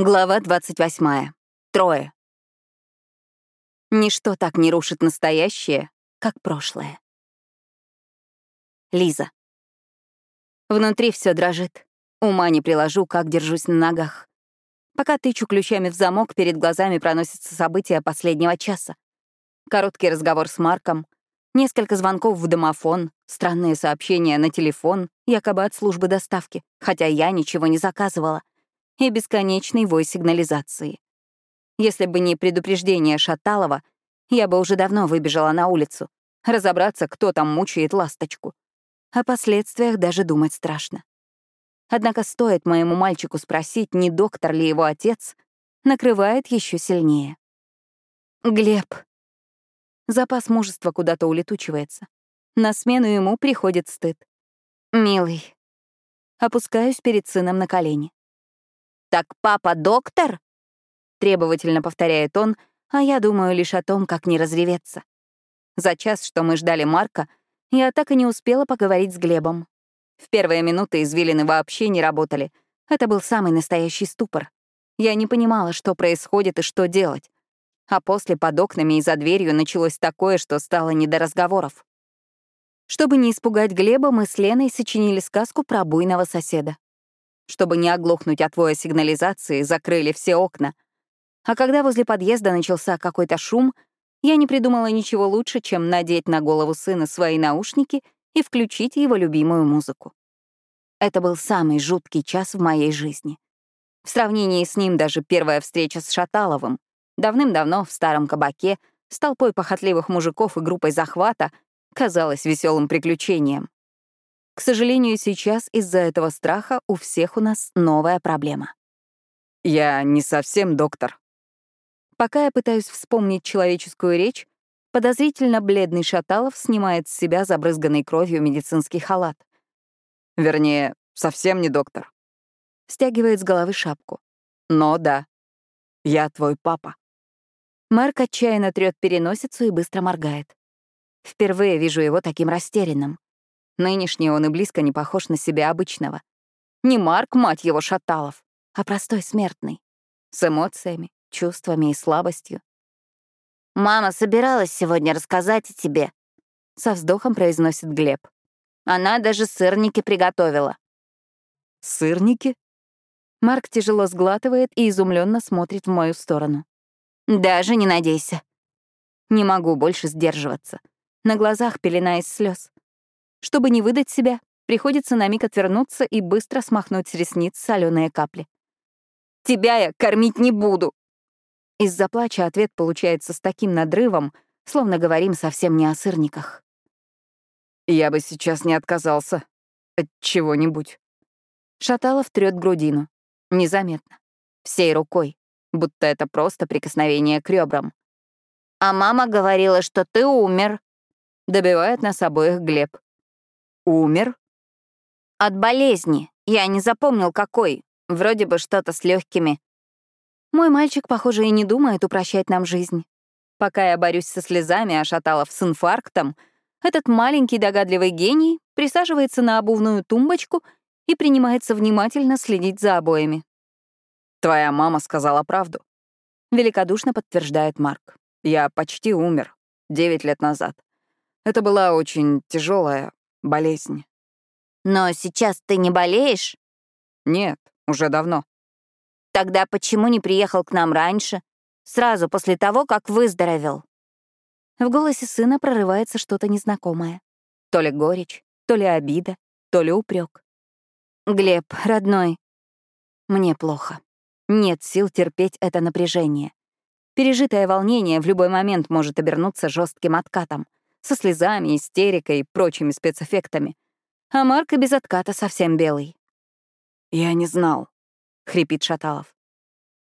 Глава 28. Трое. Ничто так не рушит настоящее, как прошлое. Лиза. Внутри все дрожит. Ума не приложу, как держусь на ногах. Пока тычу ключами в замок, перед глазами проносятся события последнего часа. Короткий разговор с Марком, несколько звонков в домофон, странные сообщения на телефон, якобы от службы доставки, хотя я ничего не заказывала — и бесконечный вой сигнализации. Если бы не предупреждение Шаталова, я бы уже давно выбежала на улицу, разобраться, кто там мучает ласточку. О последствиях даже думать страшно. Однако стоит моему мальчику спросить, не доктор ли его отец, накрывает еще сильнее. Глеб. Запас мужества куда-то улетучивается. На смену ему приходит стыд. Милый. Опускаюсь перед сыном на колени. «Так папа доктор?» — требовательно повторяет он, а я думаю лишь о том, как не разреветься. За час, что мы ждали Марка, я так и не успела поговорить с Глебом. В первые минуты извилины вообще не работали. Это был самый настоящий ступор. Я не понимала, что происходит и что делать. А после под окнами и за дверью началось такое, что стало не до разговоров. Чтобы не испугать Глеба, мы с Леной сочинили сказку про буйного соседа. Чтобы не оглохнуть от воя сигнализации, закрыли все окна. А когда возле подъезда начался какой-то шум, я не придумала ничего лучше, чем надеть на голову сына свои наушники и включить его любимую музыку. Это был самый жуткий час в моей жизни. В сравнении с ним даже первая встреча с Шаталовым, давным-давно в старом кабаке, с толпой похотливых мужиков и группой захвата, казалась веселым приключением. К сожалению, сейчас из-за этого страха у всех у нас новая проблема. Я не совсем доктор. Пока я пытаюсь вспомнить человеческую речь, подозрительно бледный Шаталов снимает с себя забрызганный кровью медицинский халат. Вернее, совсем не доктор. Стягивает с головы шапку. Но да, я твой папа. Марк отчаянно трёт переносицу и быстро моргает. Впервые вижу его таким растерянным. Нынешний он и близко не похож на себя обычного. Не Марк, мать его, Шаталов, а простой смертный. С эмоциями, чувствами и слабостью. «Мама собиралась сегодня рассказать о тебе», — со вздохом произносит Глеб. «Она даже сырники приготовила». «Сырники?» Марк тяжело сглатывает и изумленно смотрит в мою сторону. «Даже не надейся». Не могу больше сдерживаться. На глазах пелена из слез. Чтобы не выдать себя, приходится на миг отвернуться и быстро смахнуть с ресниц соленые капли. «Тебя я кормить не буду!» Из-за плача ответ получается с таким надрывом, словно говорим совсем не о сырниках. «Я бы сейчас не отказался от чего-нибудь». Шаталов трёт грудину. Незаметно. Всей рукой. Будто это просто прикосновение к ребрам. «А мама говорила, что ты умер», — добивает нас обоих Глеб. Умер? От болезни. Я не запомнил, какой. Вроде бы что-то с легкими. Мой мальчик, похоже, и не думает упрощать нам жизнь. Пока я борюсь со слезами, а Шаталов с инфарктом, этот маленький догадливый гений присаживается на обувную тумбочку и принимается внимательно следить за обоями. «Твоя мама сказала правду», — великодушно подтверждает Марк. «Я почти умер. Девять лет назад. Это была очень тяжелая, болезнь. Но сейчас ты не болеешь? Нет, уже давно. Тогда почему не приехал к нам раньше? Сразу после того, как выздоровел? В голосе сына прорывается что-то незнакомое. То ли горечь, то ли обида, то ли упрек. Глеб, родной, мне плохо. Нет сил терпеть это напряжение. Пережитое волнение в любой момент может обернуться жестким откатом — со слезами, истерикой и прочими спецэффектами. А Марк и без отката совсем белый. «Я не знал», — хрипит Шаталов.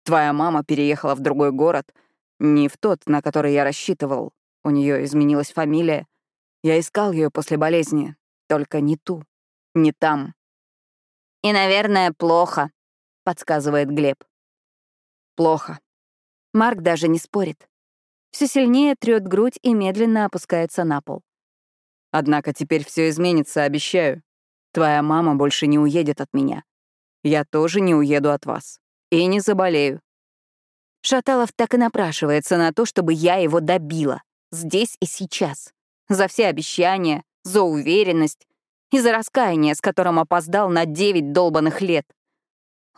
«Твоя мама переехала в другой город, не в тот, на который я рассчитывал. У нее изменилась фамилия. Я искал ее после болезни, только не ту, не там». «И, наверное, плохо», — подсказывает Глеб. «Плохо». Марк даже не спорит все сильнее трёт грудь и медленно опускается на пол. Однако теперь все изменится, обещаю. Твоя мама больше не уедет от меня. Я тоже не уеду от вас. И не заболею. Шаталов так и напрашивается на то, чтобы я его добила. Здесь и сейчас. За все обещания, за уверенность и за раскаяние, с которым опоздал на девять долбанных лет.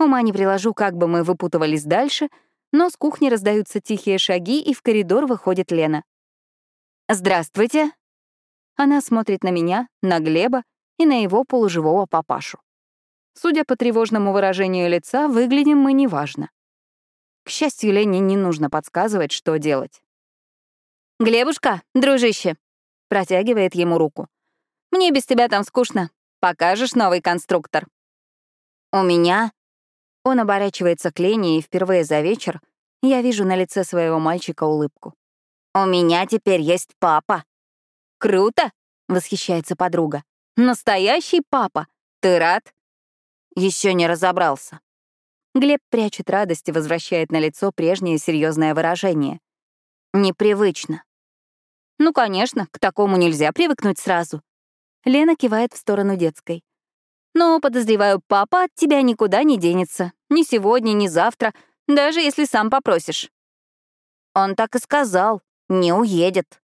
Ума не приложу, как бы мы выпутывались дальше, но с кухни раздаются тихие шаги, и в коридор выходит Лена. «Здравствуйте!» Она смотрит на меня, на Глеба и на его полуживого папашу. Судя по тревожному выражению лица, выглядим мы неважно. К счастью, Лене не нужно подсказывать, что делать. «Глебушка, дружище!» — протягивает ему руку. «Мне без тебя там скучно. Покажешь новый конструктор?» «У меня?» Он оборачивается к Лене, и впервые за вечер я вижу на лице своего мальчика улыбку. «У меня теперь есть папа». «Круто!» — восхищается подруга. «Настоящий папа! Ты рад?» Еще не разобрался. Глеб прячет радость и возвращает на лицо прежнее серьезное выражение. Непривычно. Ну, конечно, к такому нельзя привыкнуть сразу. Лена кивает в сторону детской. Но, подозреваю, папа от тебя никуда не денется. Ни сегодня, ни завтра, даже если сам попросишь. Он так и сказал, не уедет.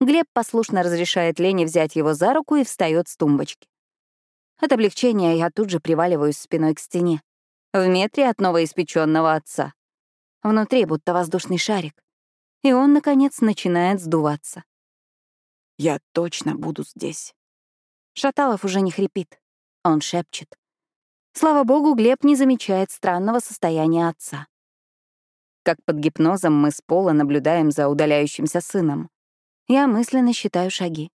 Глеб послушно разрешает Лене взять его за руку и встает с тумбочки. От облегчения я тут же приваливаюсь спиной к стене, в метре от новоиспеченного отца. Внутри будто воздушный шарик. И он, наконец, начинает сдуваться. «Я точно буду здесь». Шаталов уже не хрипит. Он шепчет. Слава богу, Глеб не замечает странного состояния отца. Как под гипнозом мы с пола наблюдаем за удаляющимся сыном. Я мысленно считаю шаги.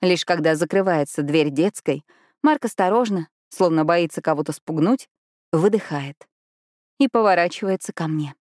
Лишь когда закрывается дверь детской, Марк осторожно, словно боится кого-то спугнуть, выдыхает и поворачивается ко мне.